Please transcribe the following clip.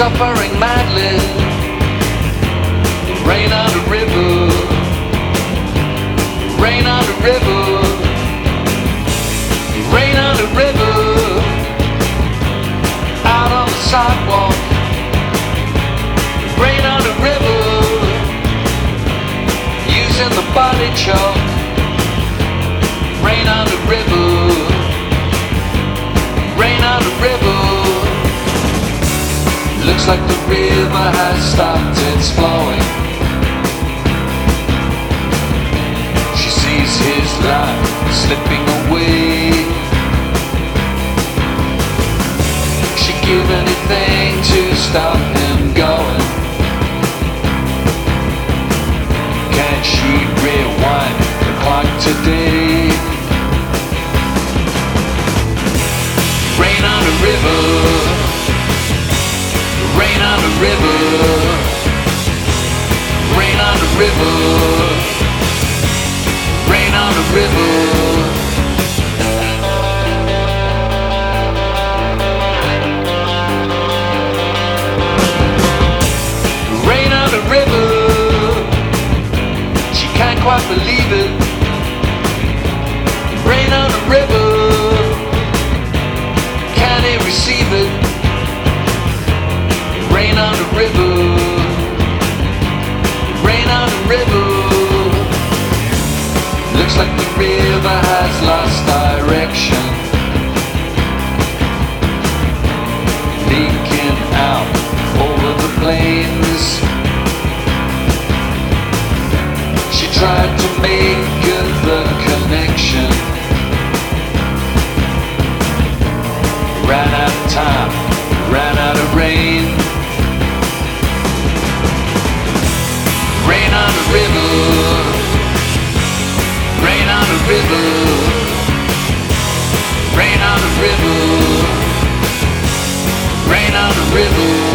suffering madly. Rain on the river, rain on the river, rain on the river. Out on the sidewalk, rain on the river. Using the body chalk, like the river has stopped its flowing. She sees his life slipping away. She'd give anything to stop him going. Can she rewind the clock today? On Looks like the river has lost direction. Out over the plains. She tried to make the connection. Ran out of time river. Rain on the river. Rain on the river.